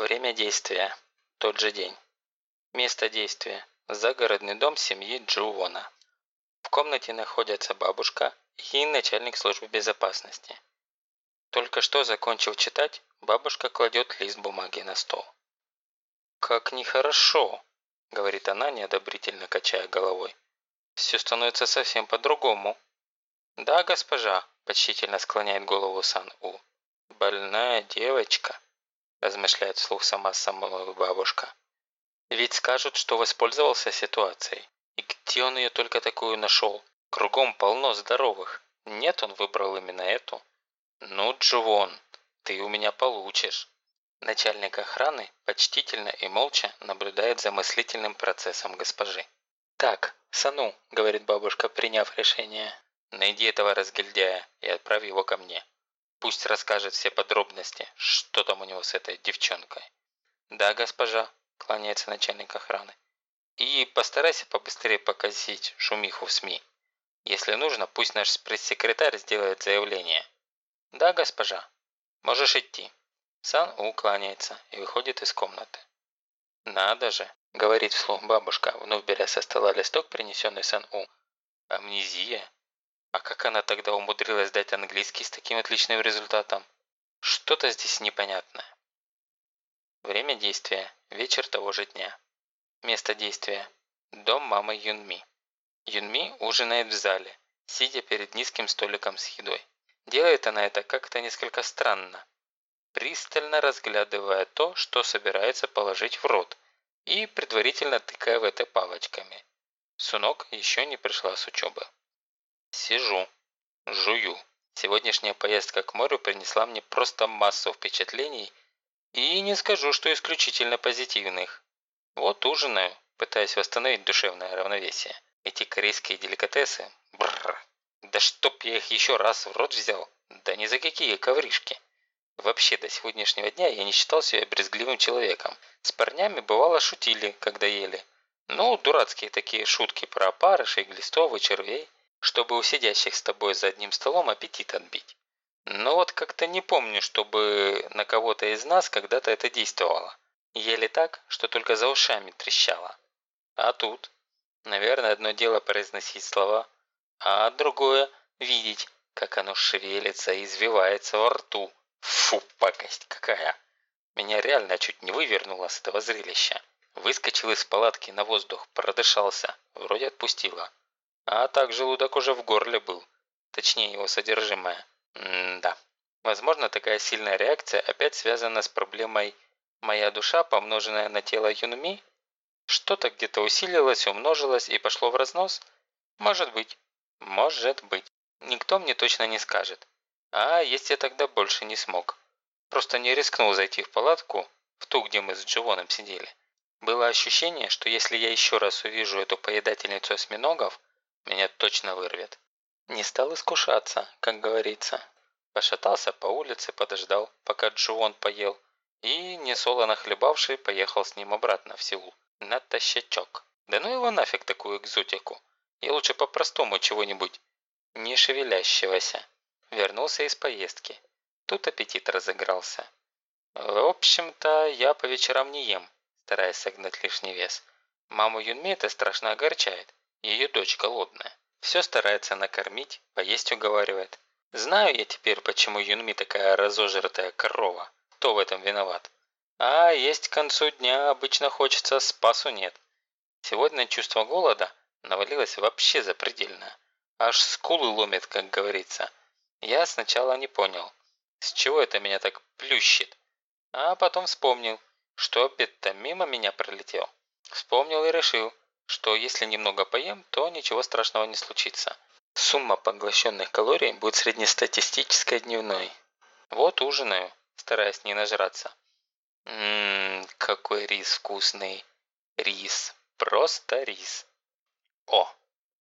Время действия. Тот же день. Место действия. Загородный дом семьи Джувона. В комнате находятся бабушка и начальник службы безопасности. Только что закончив читать, бабушка кладет лист бумаги на стол. «Как нехорошо», – говорит она, неодобрительно качая головой. «Все становится совсем по-другому». «Да, госпожа», – почтительно склоняет голову Сан-У. «Больная девочка», – размышляет вслух сама самая бабушка. «Ведь скажут, что воспользовался ситуацией. И где он ее только такую нашел? Кругом полно здоровых. Нет, он выбрал именно эту. Ну, Дживон, ты у меня получишь». Начальник охраны почтительно и молча наблюдает за мыслительным процессом госпожи. «Так, Сану», – говорит бабушка, приняв решение, – «найди этого разгильдяя и отправь его ко мне. Пусть расскажет все подробности, что там у него с этой девчонкой». «Да, госпожа», – кланяется начальник охраны. «И постарайся побыстрее показить шумиху в СМИ. Если нужно, пусть наш пресс-секретарь сделает заявление». «Да, госпожа. Можешь идти». Сан уклоняется и выходит из комнаты. «Надо же», – говорит вслух бабушка, вновь беря со стола листок, принесенный Сан-У. «Амнезия? А как она тогда умудрилась дать английский с таким отличным результатом? Что-то здесь непонятное». Время действия – вечер того же дня. Место действия – дом мамы Юнми. Юнми ужинает в зале, сидя перед низким столиком с едой. Делает она это как-то несколько странно, пристально разглядывая то, что собирается положить в рот, и предварительно тыкая в это палочками. Сунок еще не пришла с учебы. Сижу, жую. Сегодняшняя поездка к морю принесла мне просто массу впечатлений, и не скажу, что исключительно позитивных. Вот ужинаю, пытаясь восстановить душевное равновесие. Эти корейские деликатесы, бррр, да чтоб я их еще раз в рот взял, да ни за какие ковришки. Вообще, до сегодняшнего дня я не считал себя брезгливым человеком. С парнями бывало шутили, когда ели. Ну, дурацкие такие шутки про опарышей, глистов и червей, чтобы у сидящих с тобой за одним столом аппетит отбить. Но вот как-то не помню, чтобы на кого-то из нас когда-то это действовало. Ели так, что только за ушами трещало. А тут, наверное, одно дело произносить слова, а другое – видеть, как оно шевелится и извивается во рту, Фу, пакость какая! Меня реально чуть не вывернуло с этого зрелища. Выскочил из палатки на воздух, продышался, вроде отпустило. А так желудок уже в горле был. Точнее его содержимое. М-да. Возможно, такая сильная реакция опять связана с проблемой «моя душа, помноженная на тело Юнми»? Что-то где-то усилилось, умножилось и пошло в разнос? Может быть. Может быть. Никто мне точно не скажет. А есть я тогда больше не смог. Просто не рискнул зайти в палатку, в ту, где мы с Дживоном сидели. Было ощущение, что если я еще раз увижу эту поедательницу осьминогов, меня точно вырвет. Не стал искушаться, как говорится. Пошатался по улице, подождал, пока Дживон поел, и, несолоно хлебавший, поехал с ним обратно в Сеул. Натощачок. Да ну его нафиг такую экзотику. Я лучше по-простому чего-нибудь не шевелящегося. Вернулся из поездки. Тут аппетит разыгрался. В общем-то, я по вечерам не ем, стараясь согнать лишний вес. Маму Юнми это страшно огорчает. Ее дочь голодная. Все старается накормить, поесть уговаривает. Знаю я теперь, почему Юнми такая разожратая корова. Кто в этом виноват? А есть к концу дня обычно хочется, спасу нет. Сегодня чувство голода навалилось вообще запредельно. Аж скулы ломит, как говорится. Я сначала не понял, с чего это меня так плющит, а потом вспомнил, что обед-то мимо меня пролетел. Вспомнил и решил, что если немного поем, то ничего страшного не случится. Сумма поглощенных калорий будет среднестатистической дневной. Вот ужинаю, стараясь не нажраться. Ммм, какой рис вкусный. Рис. Просто рис. О,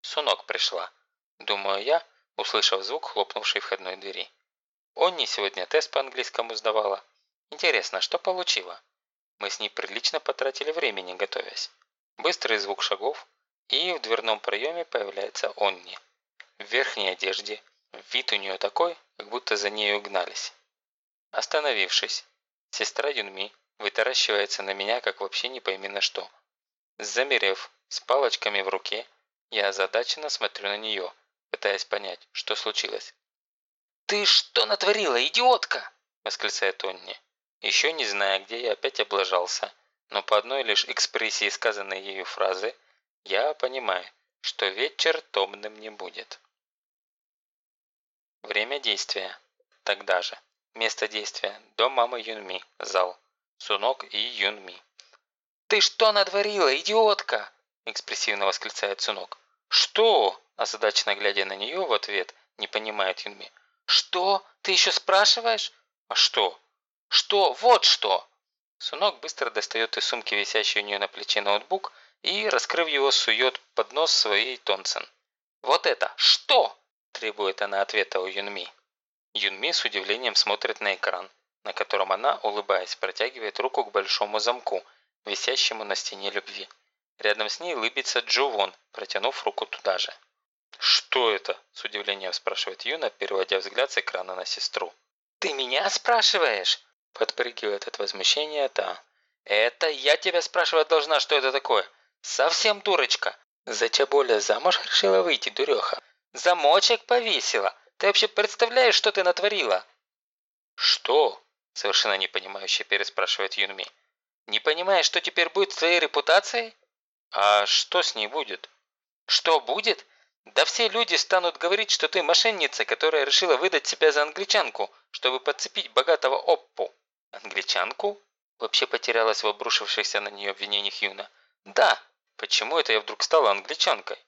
Сунок пришла. Думаю я, услышав звук хлопнувшей входной двери. Онни сегодня тест по английскому сдавала. Интересно, что получила? Мы с ней прилично потратили времени, готовясь. Быстрый звук шагов, и в дверном проеме появляется Онни. В верхней одежде, вид у нее такой, как будто за нею гнались. Остановившись, сестра Юнми вытаращивается на меня, как вообще не пойми на что. Замерев, с палочками в руке, я озадаченно смотрю на нее, пытаясь понять, что случилось. «Ты что натворила, идиотка?» – восклицает Онни. Еще не зная, где я опять облажался, но по одной лишь экспрессии сказанной ею фразы, я понимаю, что вечер томным не будет. Время действия. Тогда же. Место действия. Дом мамы Юнми. Зал. Сунок и Юнми. «Ты что натворила, идиотка?» – экспрессивно восклицает Сунок. «Что?» – озадаченно глядя на нее в ответ, не понимает Юнми. «Что? Ты еще спрашиваешь?» «А что?» «Что? Вот что!» Сунок быстро достает из сумки, висящий у нее на плече ноутбук, и, раскрыв его, сует под нос своей Тонцен. «Вот это! Что?» – требует она ответа у Юнми. Юнми с удивлением смотрит на экран, на котором она, улыбаясь, протягивает руку к большому замку, висящему на стене любви. Рядом с ней лыбится Джувон, протянув руку туда же. «Что это?» – с удивлением спрашивает Юна, переводя взгляд с экрана на сестру. «Ты меня спрашиваешь?» – подпрыгивает от возмущения та. «Это я тебя спрашивать должна, что это такое? Совсем дурочка. За Чаболя замуж решила выйти, дуреха. Замочек повесила. Ты вообще представляешь, что ты натворила?» «Что?» – совершенно непонимающе переспрашивает Юнми. «Не понимаешь, что теперь будет с твоей репутацией?» «А что с ней будет?» «Что будет? Да все люди станут говорить, что ты мошенница, которая решила выдать себя за англичанку, чтобы подцепить богатого Оппу». «Англичанку?» Вообще потерялась в обрушившихся на нее обвинениях Юна. «Да, почему это я вдруг стала англичанкой?»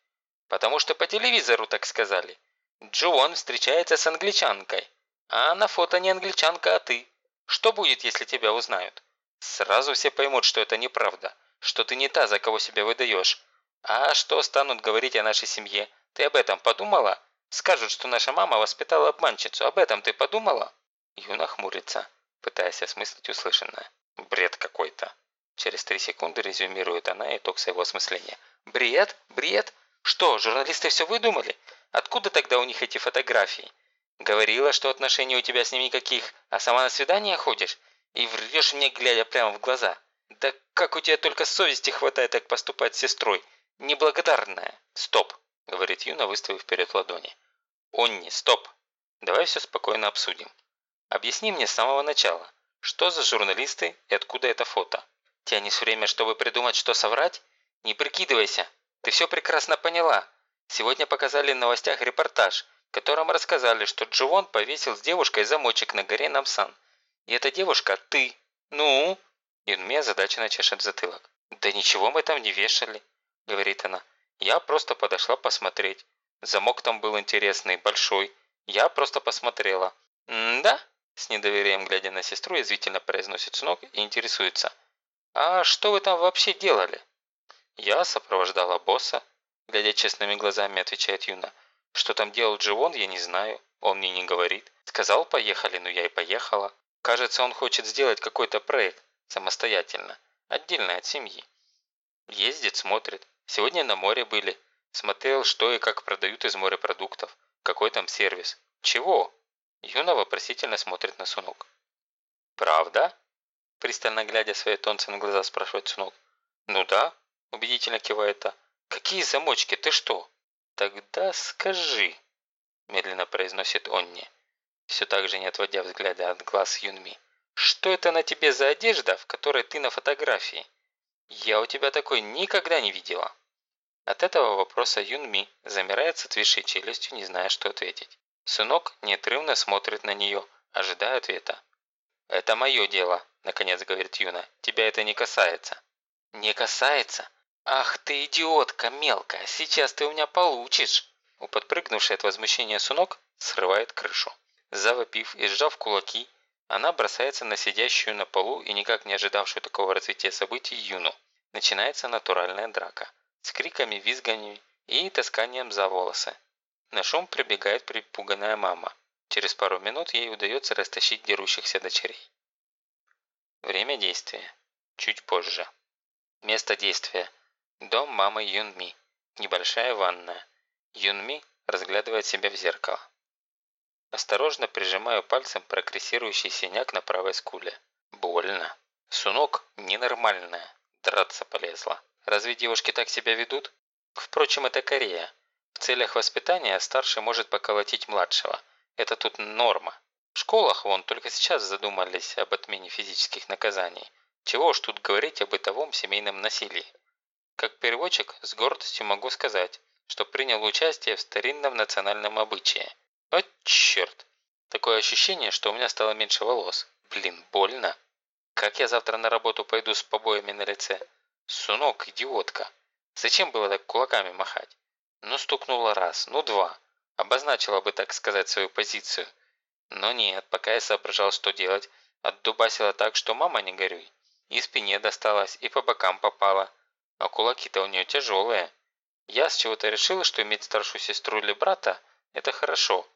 «Потому что по телевизору так сказали. Джуон встречается с англичанкой, а на фото не англичанка, а ты. Что будет, если тебя узнают? Сразу все поймут, что это неправда, что ты не та, за кого себя выдаешь. А что станут говорить о нашей семье? Ты об этом подумала? Скажут, что наша мама воспитала обманщицу. Об этом ты подумала?» Юна хмурится, пытаясь осмыслить услышанное. «Бред какой-то». Через три секунды резюмирует она итог своего осмысления. «Бред? Бред? Что, журналисты все выдумали? Откуда тогда у них эти фотографии? Говорила, что отношений у тебя с ними никаких, а сама на свидание ходишь? И врешь мне, глядя прямо в глаза. Да как у тебя только совести хватает так поступать с сестрой? Неблагодарная. Стоп, говорит Юна, выставив вперед ладони. Онни, стоп. Давай все спокойно обсудим. Объясни мне с самого начала, что за журналисты и откуда это фото? Тянешь время, чтобы придумать, что соврать? Не прикидывайся. Ты все прекрасно поняла. Сегодня показали в новостях репортаж, в котором рассказали, что Дживон повесил с девушкой замочек на горе Намсан. И эта девушка – ты. Ну? Юнми озадаченно чешет затылок. «Да ничего мы там не вешали», – говорит она. «Я просто подошла посмотреть. Замок там был интересный, большой. Я просто посмотрела». «М-да?» – с недоверием глядя на сестру, язвительно произносит Сног и интересуется. «А что вы там вообще делали?» «Я сопровождала босса», Глядя честными глазами, отвечает Юна. Что там делал Дживон, я не знаю. Он мне не говорит. Сказал, поехали, но я и поехала. Кажется, он хочет сделать какой-то проект. Самостоятельно. Отдельно от семьи. Ездит, смотрит. Сегодня на море были. Смотрел, что и как продают из морепродуктов. Какой там сервис. Чего? Юна вопросительно смотрит на Сунок. «Правда?» Пристально глядя свои тонцы на глаза, спрашивает Сунок. «Ну да», убедительно кивает та. «Какие замочки? Ты что?» «Тогда скажи», – медленно произносит Онни, все так же не отводя взгляда от глаз Юнми. «Что это на тебе за одежда, в которой ты на фотографии? Я у тебя такой никогда не видела». От этого вопроса Юнми замирает с отвисшей челюстью, не зная, что ответить. Сынок неотрывно смотрит на нее, ожидая ответа. «Это мое дело», – наконец говорит Юна. «Тебя это не касается». «Не касается? «Ах ты идиотка мелкая, сейчас ты у меня получишь!» У подпрыгнувшей от возмущения сунок срывает крышу. Завопив и сжав кулаки, она бросается на сидящую на полу и никак не ожидавшую такого развития событий Юну. Начинается натуральная драка. С криками, визганиями и тасканием за волосы. На шум прибегает припуганная мама. Через пару минут ей удается растащить дерущихся дочерей. Время действия. Чуть позже. Место действия. Дом мамы Юнми. Небольшая ванная. Юнми разглядывает себя в зеркало. Осторожно прижимаю пальцем прогрессирующий синяк на правой скуле. Больно. Сунок ненормальная, драться полезла. Разве девушки так себя ведут? Впрочем, это Корея. В целях воспитания старший может поколотить младшего. Это тут норма. В школах вон только сейчас задумались об отмене физических наказаний. Чего уж тут говорить о бытовом семейном насилии. Как переводчик с гордостью могу сказать, что принял участие в старинном национальном обычае. О, черт! Такое ощущение, что у меня стало меньше волос. Блин, больно. Как я завтра на работу пойду с побоями на лице? Сунок, идиотка. Зачем было так кулаками махать? Ну, стукнула раз, ну два. Обозначила бы, так сказать, свою позицию. Но нет, пока я соображал, что делать, отдубасила так, что мама не горюй. И спине досталась, и по бокам попала. А кулаки-то у нее тяжелые. Я с чего-то решил, что иметь старшую сестру или брата – это хорошо.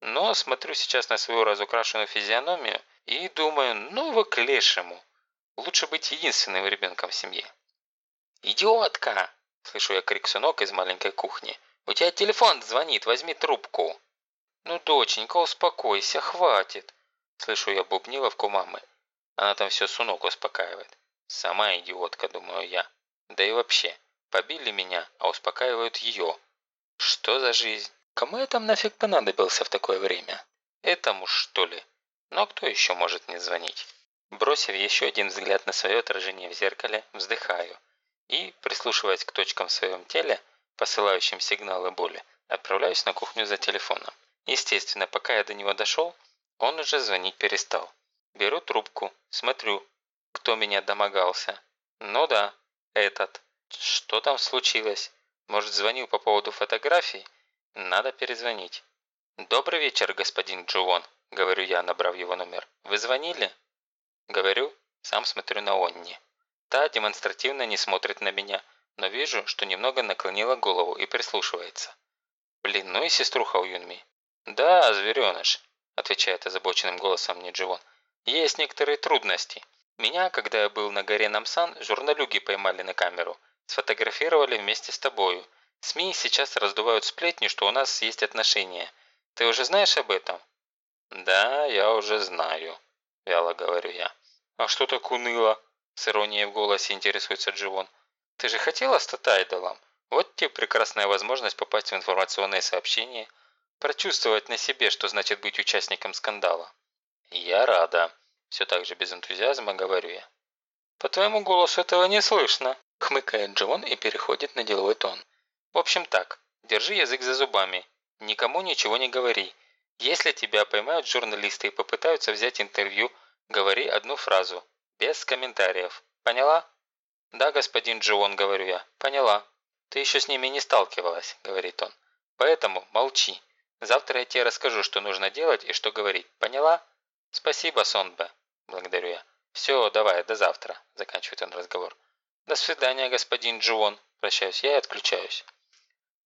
Но смотрю сейчас на свою разукрашенную физиономию и думаю, ну его к лешему. Лучше быть единственным ребенком в семье. «Идиотка!» – слышу я крик сынок из маленькой кухни. «У тебя телефон звонит, возьми трубку!» «Ну, доченька, успокойся, хватит!» Слышу я бубниловку мамы. Она там все сунок успокаивает. Сама идиотка, думаю я. Да и вообще, побили меня, а успокаивают ее. Что за жизнь? Кому я там нафиг понадобился в такое время? Этому что ли? Но кто еще может не звонить? Бросив еще один взгляд на свое отражение в зеркале, вздыхаю и, прислушиваясь к точкам в своем теле, посылающим сигналы боли, отправляюсь на кухню за телефоном. Естественно, пока я до него дошел, он уже звонить перестал. Беру трубку, смотрю, кто меня домогался. Ну да, этот. Что там случилось? Может, звонил по поводу фотографий? Надо перезвонить. «Добрый вечер, господин Джуон», – говорю я, набрав его номер. «Вы звонили?» Говорю, сам смотрю на Онни. Та демонстративно не смотрит на меня, но вижу, что немного наклонила голову и прислушивается. Блин, ну и сеструха у Юнми. «Да, звереныш», – отвечает озабоченным голосом мне. «Есть некоторые трудности. Меня, когда я был на горе Намсан, журналюги поймали на камеру. Сфотографировали вместе с тобою. СМИ сейчас раздувают сплетни, что у нас есть отношения. Ты уже знаешь об этом?» «Да, я уже знаю», – вяло говорю я. «А что так уныло?» – с иронией в голосе интересуется Дживон. «Ты же хотела стать айдолом? Вот тебе прекрасная возможность попасть в информационные сообщения» прочувствовать на себе, что значит быть участником скандала. «Я рада», – все так же без энтузиазма говорю я. «По твоему голосу этого не слышно», – хмыкает Джон и переходит на деловой тон. «В общем так, держи язык за зубами, никому ничего не говори. Если тебя поймают журналисты и попытаются взять интервью, говори одну фразу, без комментариев. Поняла?» «Да, господин Джон», – говорю я, – «поняла». «Ты еще с ними не сталкивалась», – говорит он. «Поэтому молчи. Завтра я тебе расскажу, что нужно делать и что говорить. Поняла? Спасибо, Сонбе. Благодарю я. Все, давай, до завтра. Заканчивает он разговор. До свидания, господин Джуон. Прощаюсь я и отключаюсь.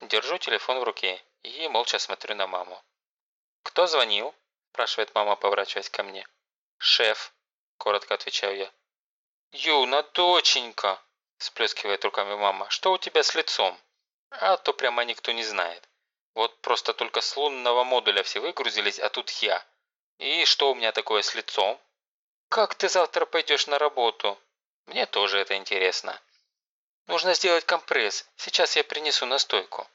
Держу телефон в руке и молча смотрю на маму. «Кто звонил?» – спрашивает мама, поворачиваясь ко мне. «Шеф», – коротко отвечаю я. «Юна, доченька!» – сплескивает руками мама. «Что у тебя с лицом?» «А то прямо никто не знает. Вот просто только с лунного модуля все выгрузились, а тут я. И что у меня такое с лицом? Как ты завтра пойдешь на работу? Мне тоже это интересно. Нужно сделать компресс. Сейчас я принесу настойку.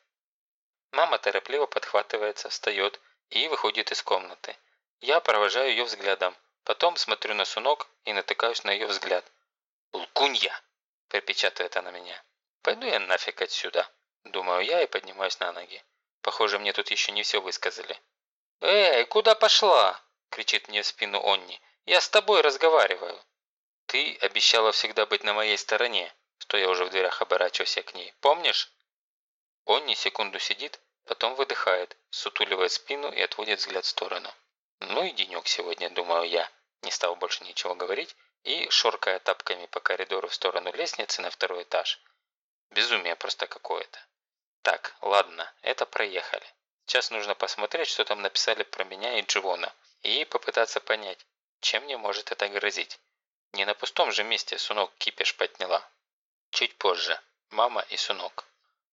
Мама торопливо подхватывается, встает и выходит из комнаты. Я провожаю ее взглядом. Потом смотрю на сунок и натыкаюсь на ее взгляд. «Лкунья!» – припечатывает она меня. «Пойду я нафиг отсюда», – думаю я и поднимаюсь на ноги. Похоже, мне тут еще не все высказали. «Эй, куда пошла?» – кричит мне в спину Онни. «Я с тобой разговариваю». «Ты обещала всегда быть на моей стороне», что я уже в дверях оборачиваюсь к ней. «Помнишь?» Онни секунду сидит, потом выдыхает, сутуливает спину и отводит взгляд в сторону. «Ну и денек сегодня», – думаю я, не стал больше ничего говорить и, шоркая тапками по коридору в сторону лестницы на второй этаж. Безумие просто какое-то. Так, ладно, это проехали. Сейчас нужно посмотреть, что там написали про меня и Дживона. И попытаться понять, чем мне может это грозить. Не на пустом же месте Сунок кипиш подняла. Чуть позже. Мама и Сунок.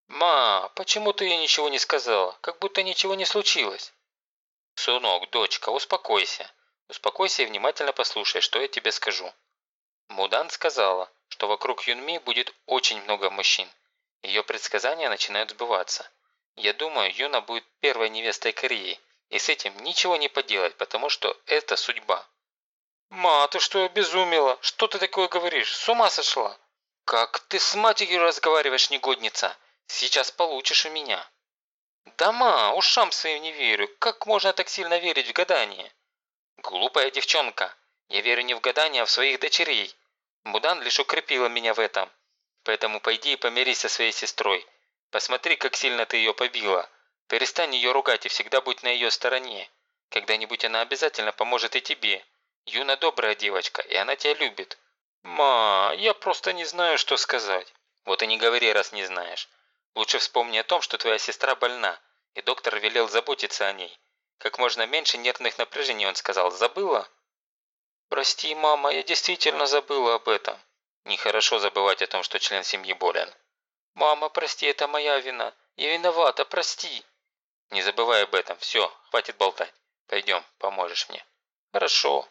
«Ма, почему ты ей ничего не сказала? Как будто ничего не случилось». «Сунок, дочка, успокойся. Успокойся и внимательно послушай, что я тебе скажу». Мудан сказала, что вокруг Юнми будет очень много мужчин. Ее предсказания начинают сбываться. Я думаю, Юна будет первой невестой Кореи, и с этим ничего не поделать, потому что это судьба. «Ма, ты что, обезумела? Что ты такое говоришь? С ума сошла?» «Как ты с матерью разговариваешь, негодница? Сейчас получишь у меня». «Да ма, ушам своим не верю. Как можно так сильно верить в гадание?» «Глупая девчонка. Я верю не в гадание, а в своих дочерей. Мудан лишь укрепила меня в этом. Поэтому пойди и помирись со своей сестрой. Посмотри, как сильно ты ее побила. Перестань ее ругать и всегда будь на ее стороне. Когда-нибудь она обязательно поможет и тебе. Юна добрая девочка, и она тебя любит. Ма, я просто не знаю, что сказать. Вот и не говори, раз не знаешь. Лучше вспомни о том, что твоя сестра больна, и доктор велел заботиться о ней. Как можно меньше нервных напряжений, он сказал. Забыла? Прости, мама, я действительно забыла об этом. Нехорошо забывать о том, что член семьи болен. Мама, прости, это моя вина. Я виновата, прости. Не забывай об этом. Все, хватит болтать. Пойдем, поможешь мне. Хорошо.